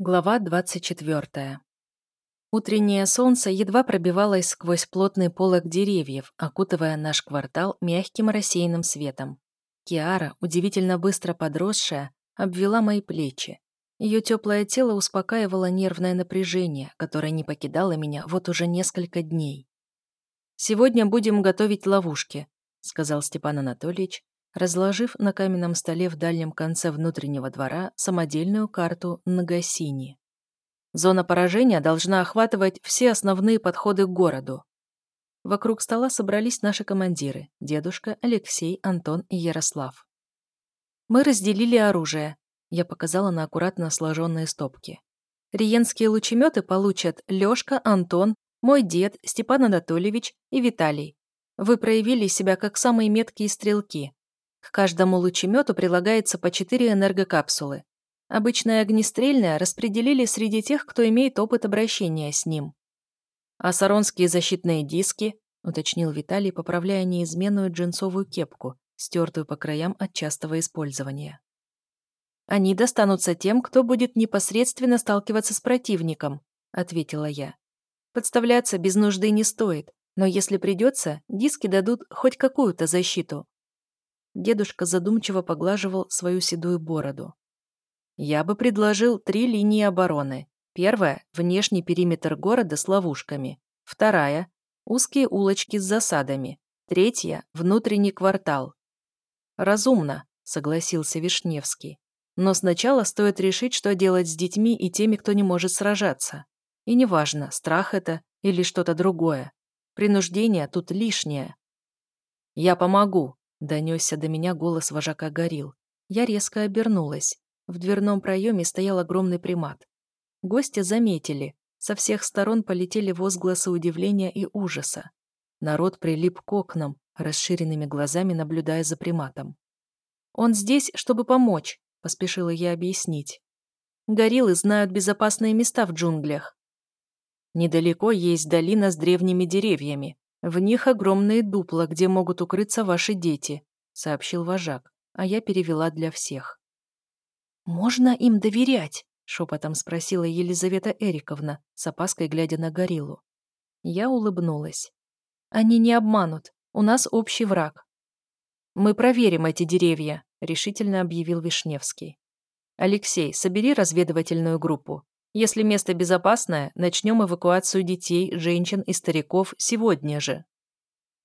Глава 24. Утреннее солнце едва пробивалось сквозь плотный полог деревьев, окутывая наш квартал мягким рассеянным светом. Киара, удивительно быстро подросшая, обвела мои плечи. Ее теплое тело успокаивало нервное напряжение, которое не покидало меня вот уже несколько дней. «Сегодня будем готовить ловушки», — сказал Степан Анатольевич, разложив на каменном столе в дальнем конце внутреннего двора самодельную карту Нагасини. Зона поражения должна охватывать все основные подходы к городу. Вокруг стола собрались наши командиры – дедушка, Алексей, Антон и Ярослав. Мы разделили оружие. Я показала на аккуратно сложенные стопки. Риенские лучеметы получат Лёшка, Антон, мой дед, Степан Анатольевич и Виталий. Вы проявили себя как самые меткие стрелки. К каждому лучемету прилагается по 4 энергокапсулы. Обычное огнестрельное распределили среди тех, кто имеет опыт обращения с ним. «А саронские защитные диски?» — уточнил Виталий, поправляя неизменную джинсовую кепку, стертую по краям от частого использования. «Они достанутся тем, кто будет непосредственно сталкиваться с противником», — ответила я. «Подставляться без нужды не стоит, но если придется, диски дадут хоть какую-то защиту. Дедушка задумчиво поглаживал свою седую бороду. «Я бы предложил три линии обороны. Первая – внешний периметр города с ловушками. Вторая – узкие улочки с засадами. Третья – внутренний квартал». «Разумно», – согласился Вишневский. «Но сначала стоит решить, что делать с детьми и теми, кто не может сражаться. И неважно, страх это или что-то другое. Принуждение тут лишнее». «Я помогу», Донесся до меня голос вожака горил. Я резко обернулась. В дверном проеме стоял огромный примат. Гости заметили. Со всех сторон полетели возгласы удивления и ужаса. Народ прилип к окнам, расширенными глазами наблюдая за приматом. «Он здесь, чтобы помочь», — поспешила я объяснить. «Гориллы знают безопасные места в джунглях». «Недалеко есть долина с древними деревьями. «В них огромные дупла, где могут укрыться ваши дети», — сообщил вожак, а я перевела для всех. «Можно им доверять?» — шепотом спросила Елизавета Эриковна, с опаской глядя на гориллу. Я улыбнулась. «Они не обманут. У нас общий враг». «Мы проверим эти деревья», — решительно объявил Вишневский. «Алексей, собери разведывательную группу. Если место безопасное, начнем эвакуацию детей, женщин и стариков сегодня же.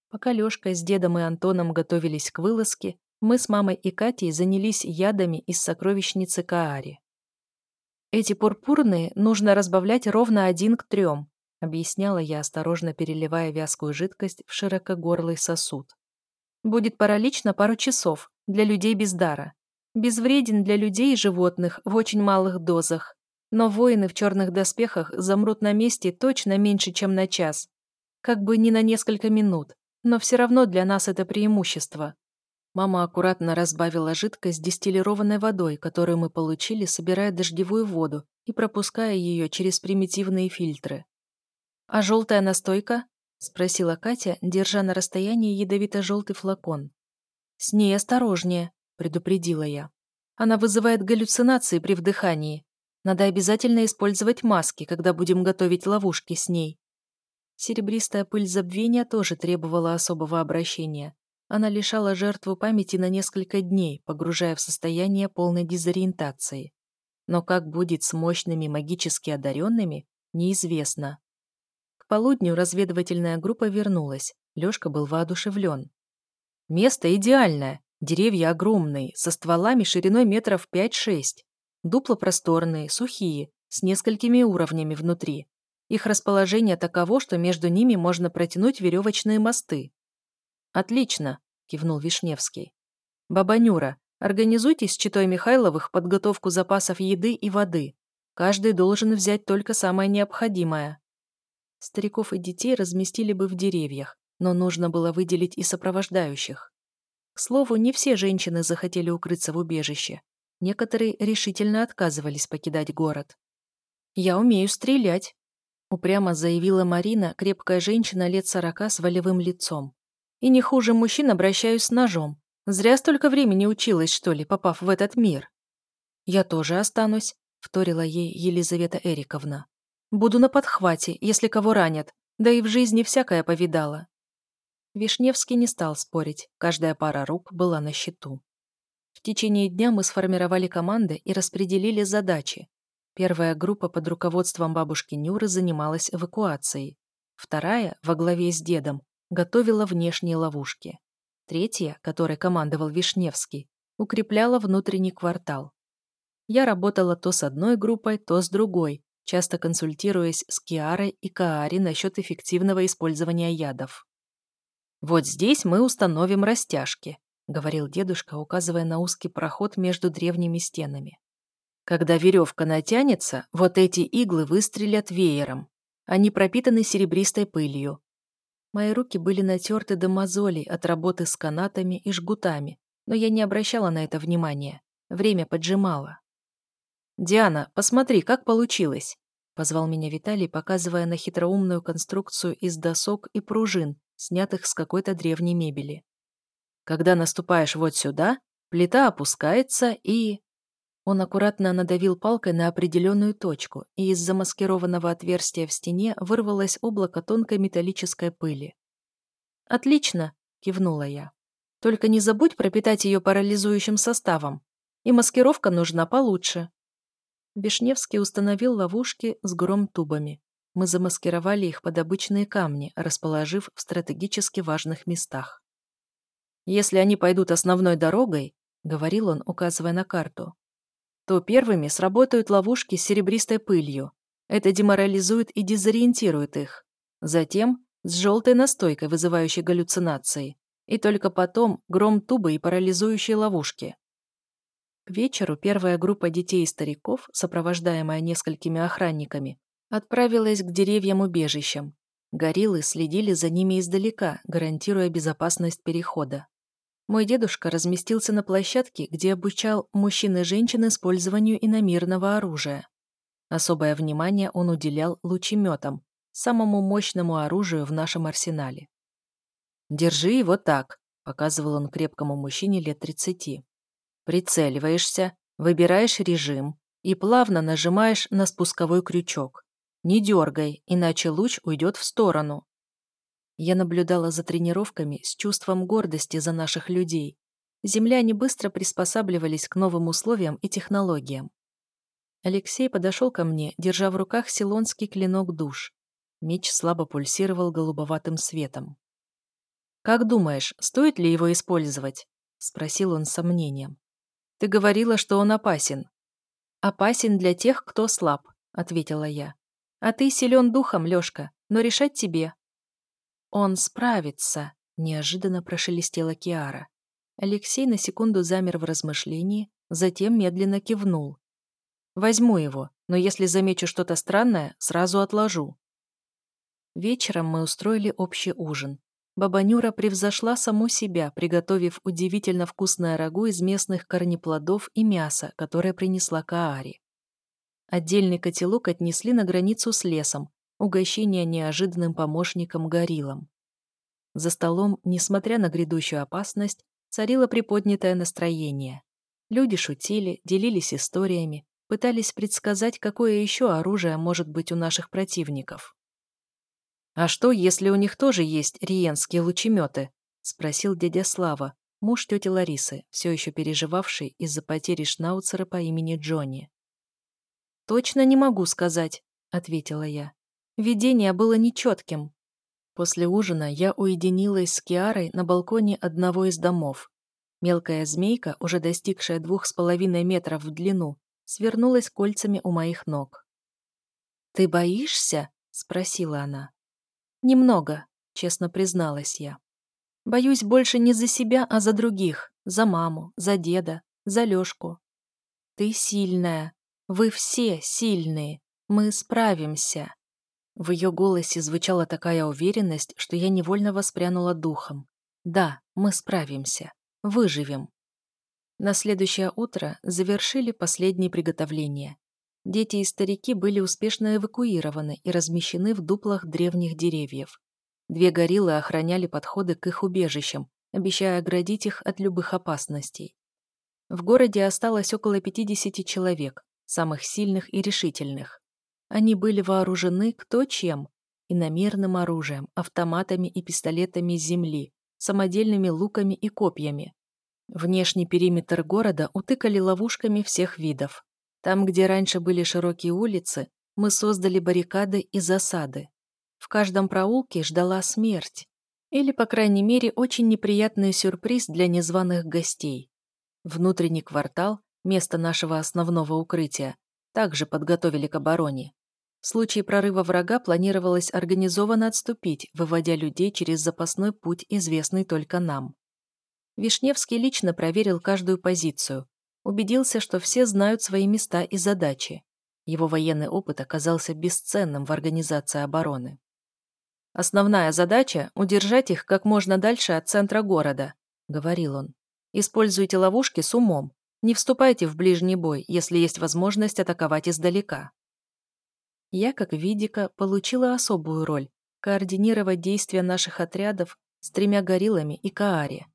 Пока Лёшка с дедом и Антоном готовились к вылазке, мы с мамой и Катей занялись ядами из сокровищницы Каари. «Эти пурпурные нужно разбавлять ровно один к трем», объясняла я, осторожно переливая вязкую жидкость в широкогорлый сосуд. «Будет паралич на пару часов, для людей без дара. Безвреден для людей и животных в очень малых дозах. Но воины в черных доспехах замрут на месте точно меньше, чем на час. Как бы не на несколько минут, но все равно для нас это преимущество. Мама аккуратно разбавила жидкость дистиллированной водой, которую мы получили, собирая дождевую воду и пропуская ее через примитивные фильтры. «А желтая настойка?» – спросила Катя, держа на расстоянии ядовито-желтый флакон. «С ней осторожнее», – предупредила я. «Она вызывает галлюцинации при вдыхании. Надо обязательно использовать маски, когда будем готовить ловушки с ней. Серебристая пыль забвения тоже требовала особого обращения. Она лишала жертву памяти на несколько дней, погружая в состояние полной дезориентации. Но как будет с мощными магически одаренными, неизвестно. К полудню разведывательная группа вернулась. Лёшка был воодушевлен. Место идеальное. Деревья огромные, со стволами шириной метров 5-6. Дупла просторные, сухие, с несколькими уровнями внутри. Их расположение таково, что между ними можно протянуть веревочные мосты. «Отлично», – кивнул Вишневский. «Баба Нюра, организуйте с Читой Михайловых подготовку запасов еды и воды. Каждый должен взять только самое необходимое». Стариков и детей разместили бы в деревьях, но нужно было выделить и сопровождающих. К слову, не все женщины захотели укрыться в убежище. Некоторые решительно отказывались покидать город. «Я умею стрелять», — упрямо заявила Марина, крепкая женщина лет сорока с волевым лицом. «И не хуже мужчин обращаюсь с ножом. Зря столько времени училась, что ли, попав в этот мир». «Я тоже останусь», — вторила ей Елизавета Эриковна. «Буду на подхвате, если кого ранят, да и в жизни всякое повидала». Вишневский не стал спорить, каждая пара рук была на счету. Течение дня мы сформировали команды и распределили задачи. Первая группа под руководством бабушки Нюры занималась эвакуацией. Вторая, во главе с дедом, готовила внешние ловушки. Третья, которой командовал Вишневский, укрепляла внутренний квартал. Я работала то с одной группой, то с другой, часто консультируясь с Киарой и Каари насчет эффективного использования ядов. «Вот здесь мы установим растяжки», — говорил дедушка, указывая на узкий проход между древними стенами. «Когда веревка натянется, вот эти иглы выстрелят веером. Они пропитаны серебристой пылью. Мои руки были натерты до мозолей от работы с канатами и жгутами, но я не обращала на это внимания. Время поджимало. «Диана, посмотри, как получилось!» — позвал меня Виталий, показывая на хитроумную конструкцию из досок и пружин, снятых с какой-то древней мебели. «Когда наступаешь вот сюда, плита опускается и...» Он аккуратно надавил палкой на определенную точку, и из замаскированного отверстия в стене вырвалось облако тонкой металлической пыли. «Отлично!» — кивнула я. «Только не забудь пропитать ее парализующим составом. И маскировка нужна получше». Вишневский установил ловушки с гром-тубами. Мы замаскировали их под обычные камни, расположив в стратегически важных местах. «Если они пойдут основной дорогой», — говорил он, указывая на карту, то первыми сработают ловушки с серебристой пылью. Это деморализует и дезориентирует их. Затем с желтой настойкой, вызывающей галлюцинации. И только потом гром тубы и парализующие ловушки. К вечеру первая группа детей и стариков, сопровождаемая несколькими охранниками, отправилась к деревьям-убежищам. Гориллы следили за ними издалека, гарантируя безопасность перехода. Мой дедушка разместился на площадке, где обучал мужчин и женщин использованию иномирного оружия. Особое внимание он уделял лучеметам, самому мощному оружию в нашем арсенале. «Держи его так», — показывал он крепкому мужчине лет тридцати. «Прицеливаешься, выбираешь режим и плавно нажимаешь на спусковой крючок. Не дергай, иначе луч уйдет в сторону. Я наблюдала за тренировками с чувством гордости за наших людей. Земляне быстро приспосабливались к новым условиям и технологиям. Алексей подошел ко мне, держа в руках силонский клинок душ. Меч слабо пульсировал голубоватым светом. «Как думаешь, стоит ли его использовать?» — спросил он с сомнением. «Ты говорила, что он опасен». «Опасен для тех, кто слаб», — ответила я. «А ты силен духом, Лёшка, но решать тебе. «Он справится», — неожиданно прошелестела Киара. Алексей на секунду замер в размышлении, затем медленно кивнул. «Возьму его, но если замечу что-то странное, сразу отложу». Вечером мы устроили общий ужин. Баба Нюра превзошла саму себя, приготовив удивительно вкусное рагу из местных корнеплодов и мяса, которое принесла Каари. Отдельный котелок отнесли на границу с лесом, угощение неожиданным помощником гориллам. За столом, несмотря на грядущую опасность, царило приподнятое настроение. Люди шутили, делились историями, пытались предсказать, какое еще оружие может быть у наших противников. «А что, если у них тоже есть риенские лучеметы?» — спросил дядя Слава, муж тети Ларисы, все еще переживавший из-за потери шнауцера по имени Джонни. «Точно не могу сказать», — ответила я. Видение было нечетким. После ужина я уединилась с Киарой на балконе одного из домов. Мелкая змейка, уже достигшая двух с половиной метров в длину, свернулась кольцами у моих ног. «Ты боишься?» — спросила она. «Немного», — честно призналась я. «Боюсь больше не за себя, а за других, за маму, за деда, за Лёшку. Ты сильная. Вы все сильные. Мы справимся. В ее голосе звучала такая уверенность, что я невольно воспрянула духом. «Да, мы справимся. Выживем». На следующее утро завершили последние приготовления. Дети и старики были успешно эвакуированы и размещены в дуплах древних деревьев. Две гориллы охраняли подходы к их убежищам, обещая оградить их от любых опасностей. В городе осталось около 50 человек, самых сильных и решительных. Они были вооружены кто чем – иномерным оружием, автоматами и пистолетами земли, самодельными луками и копьями. Внешний периметр города утыкали ловушками всех видов. Там, где раньше были широкие улицы, мы создали баррикады и засады. В каждом проулке ждала смерть. Или, по крайней мере, очень неприятный сюрприз для незваных гостей. Внутренний квартал, место нашего основного укрытия, также подготовили к обороне. В случае прорыва врага планировалось организованно отступить, выводя людей через запасной путь, известный только нам. Вишневский лично проверил каждую позицию, убедился, что все знают свои места и задачи. Его военный опыт оказался бесценным в организации обороны. «Основная задача – удержать их как можно дальше от центра города», – говорил он. Используйте ловушки с умом. Не вступайте в ближний бой, если есть возможность атаковать издалека. Я, как Видика, получила особую роль – координировать действия наших отрядов с тремя гориллами и Каари.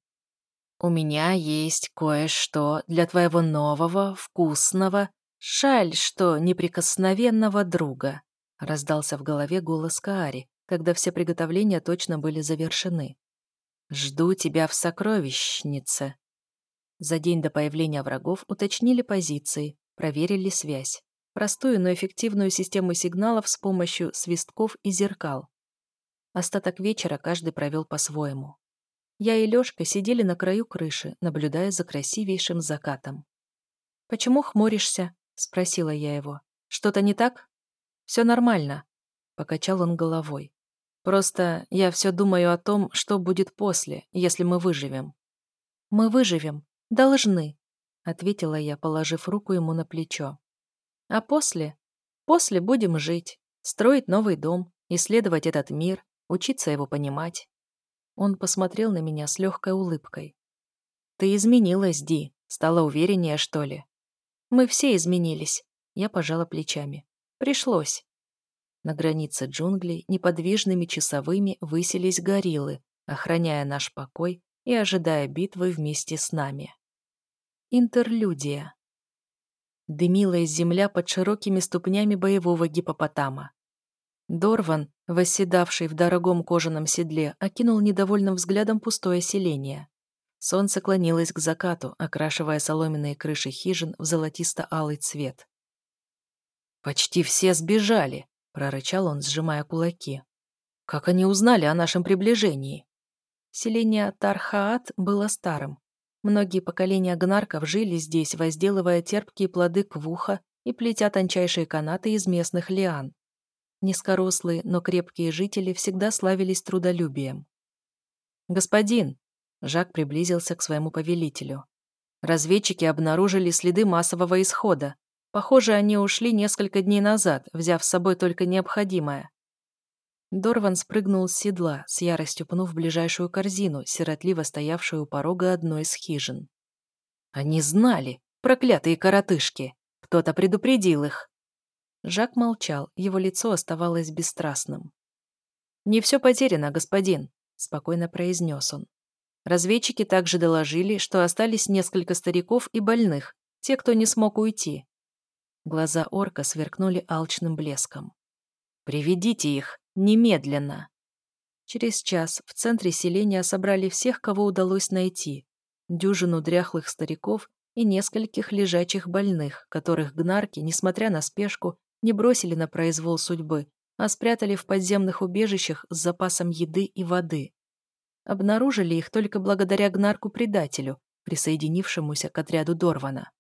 «У меня есть кое-что для твоего нового, вкусного, шаль, что неприкосновенного друга», – раздался в голове голос Каари, когда все приготовления точно были завершены. «Жду тебя в сокровищнице». За день до появления врагов уточнили позиции, проверили связь. Простую, но эффективную систему сигналов с помощью свистков и зеркал. Остаток вечера каждый провел по-своему. Я и Лёшка сидели на краю крыши, наблюдая за красивейшим закатом. «Почему хмуришься?» — спросила я его. «Что-то не так?» «Все нормально», — покачал он головой. «Просто я все думаю о том, что будет после, если мы выживем». «Мы выживем», «Должны», — ответила я, положив руку ему на плечо. «А после? После будем жить, строить новый дом, исследовать этот мир, учиться его понимать». Он посмотрел на меня с легкой улыбкой. «Ты изменилась, Ди. Стала увереннее, что ли?» «Мы все изменились», — я пожала плечами. «Пришлось». На границе джунглей неподвижными часовыми высились гориллы, охраняя наш покой и ожидая битвы вместе с нами. Интерлюдия. Дымилась земля под широкими ступнями боевого гипопотама. Дорван, восседавший в дорогом кожаном седле, окинул недовольным взглядом пустое селение. Солнце клонилось к закату, окрашивая соломенные крыши хижин в золотисто-алый цвет. «Почти все сбежали», — прорычал он, сжимая кулаки. «Как они узнали о нашем приближении?» Селение Тархаат было старым, Многие поколения гнарков жили здесь, возделывая терпкие плоды квуха и плетя тончайшие канаты из местных лиан. Низкорослые, но крепкие жители всегда славились трудолюбием. «Господин!» — Жак приблизился к своему повелителю. Разведчики обнаружили следы массового исхода. Похоже, они ушли несколько дней назад, взяв с собой только необходимое. Дорван спрыгнул с седла, с яростью пнув ближайшую корзину, сиротливо стоявшую у порога одной из хижин. «Они знали! Проклятые коротышки! Кто-то предупредил их!» Жак молчал, его лицо оставалось бесстрастным. «Не все потеряно, господин», — спокойно произнес он. Разведчики также доложили, что остались несколько стариков и больных, те, кто не смог уйти. Глаза орка сверкнули алчным блеском. «Приведите их!» Немедленно. Через час в центре селения собрали всех, кого удалось найти. Дюжину дряхлых стариков и нескольких лежачих больных, которых гнарки, несмотря на спешку, не бросили на произвол судьбы, а спрятали в подземных убежищах с запасом еды и воды. Обнаружили их только благодаря гнарку-предателю, присоединившемуся к отряду Дорвана.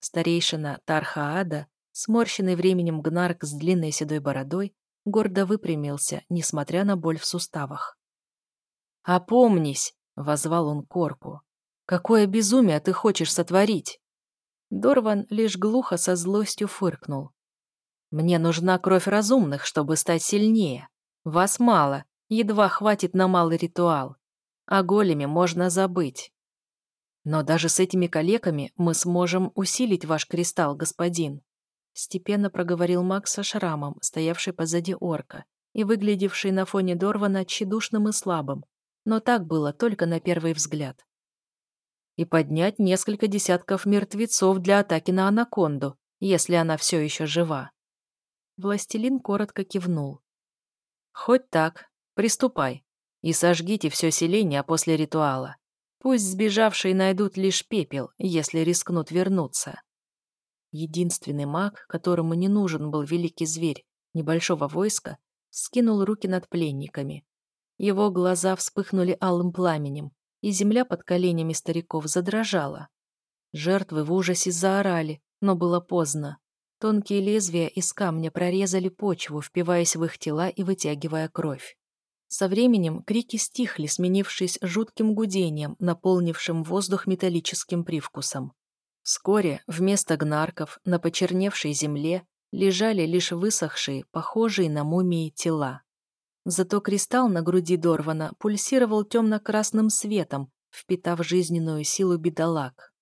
Старейшина Тархаада, сморщенный временем гнарк с длинной седой бородой, гордо выпрямился, несмотря на боль в суставах. «Опомнись!» — возвал он Корку. «Какое безумие ты хочешь сотворить?» Дорван лишь глухо со злостью фыркнул. «Мне нужна кровь разумных, чтобы стать сильнее. Вас мало, едва хватит на малый ритуал. О големе можно забыть. Но даже с этими калеками мы сможем усилить ваш кристалл, господин. Степенно проговорил Макс со шрамом, стоявший позади орка, и выглядевший на фоне Дорвана тщедушным и слабым. Но так было только на первый взгляд. И поднять несколько десятков мертвецов для атаки на анаконду, если она все еще жива. Властелин коротко кивнул. «Хоть так. Приступай. И сожгите все селение после ритуала. Пусть сбежавшие найдут лишь пепел, если рискнут вернуться». Единственный маг, которому не нужен был великий зверь небольшого войска, скинул руки над пленниками. Его глаза вспыхнули алым пламенем, и земля под коленями стариков задрожала. Жертвы в ужасе заорали, но было поздно. Тонкие лезвия из камня прорезали почву, впиваясь в их тела и вытягивая кровь. Со временем крики стихли, сменившись жутким гудением, наполнившим воздух металлическим привкусом. Вскоре вместо гнарков на почерневшей земле лежали лишь высохшие, похожие на мумии тела. Зато кристалл на груди Дорвана пульсировал темно-красным светом, впитав жизненную силу бедолаг.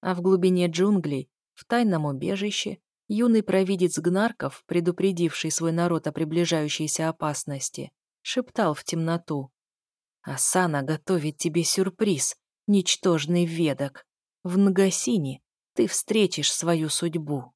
А в глубине джунглей, в тайном убежище, юный провидец Гнарков, предупредивший свой народ о приближающейся опасности, шептал в темноту. «Асана готовит тебе сюрприз, ничтожный ведок. В Нагасине ты встретишь свою судьбу».